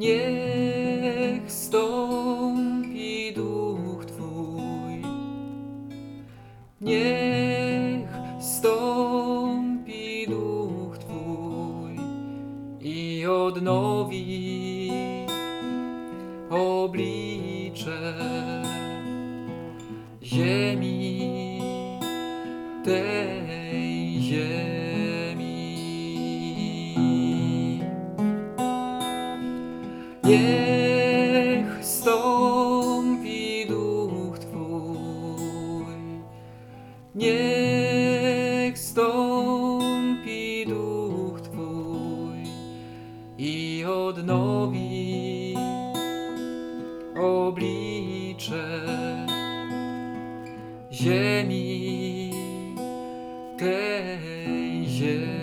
Niech stąpi duch Twój. Niech stąpi duch Twój i odnowi oblicze ziemi tej ziemi. Niech stąpi duch Twój, niech stąpi duch Twój i odnowi oblicze ziemi tej ziemi.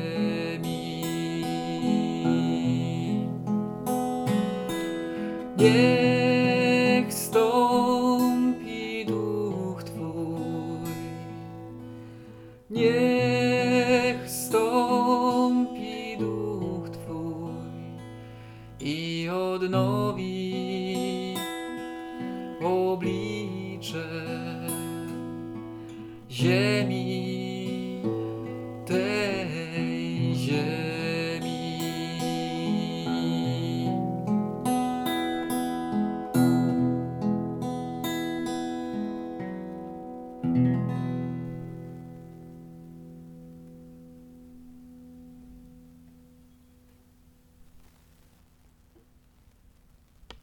Niech stąpi duch Twój, niech stąpi duch Twój i odnowi oblicze ziemi